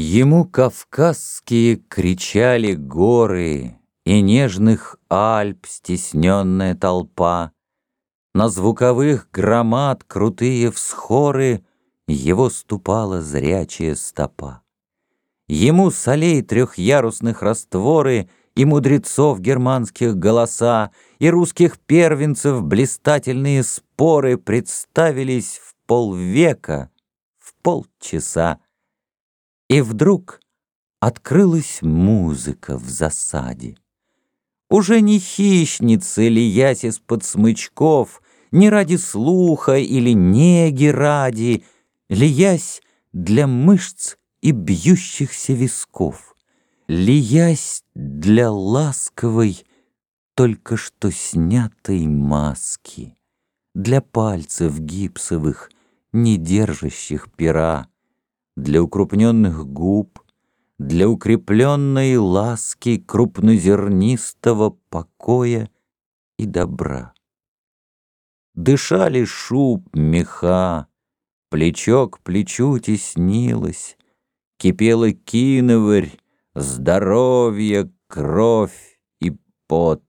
Ему кавказские кричали горы И нежных Альп стесненная толпа. На звуковых громад крутые всхоры Его ступала зрячая стопа. Ему солей трехярусных растворы И мудрецов германских голоса, И русских первенцев блистательные споры Представились в полвека, в полчаса. И вдруг открылась музыка в засаде. Уже не хищницы, лиясь из-под смычков, Не ради слуха или неги ради, Лиясь для мышц и бьющихся висков, Лиясь для ласковой, только что снятой маски, Для пальцев гипсовых, не держащих пера, для укрупненных губ, для укрепленной ласки крупнозернистого покоя и добра. Дышали шуб, меха, плечо к плечу теснилось, кипела киноварь, здоровье, кровь и пот.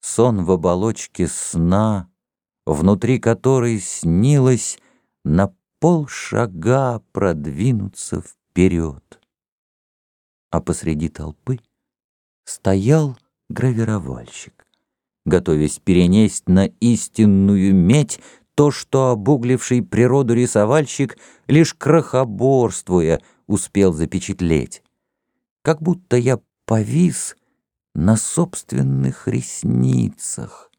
Сон в оболочке сна, внутри которой снилось на полшага продвинуться вперед. А посреди толпы стоял гравировальщик, готовясь перенесть на истинную медь то, что обугливший природу рисовальщик, лишь крохоборствуя, успел запечатлеть. Как будто я повис на собственных ресницах,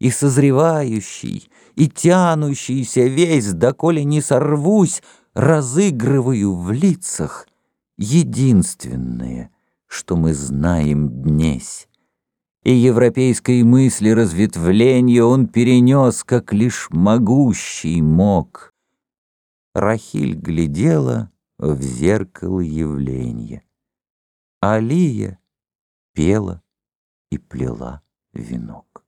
и созревающий, и тянущийся весь, доколе не сорвусь, разыгрываю в лицах единственное, что мы знаем днесь. И европейской мысли разветвление он перенес, как лишь могущий мог. Рахиль глядела в зеркало явления. Алия пела и плела венок.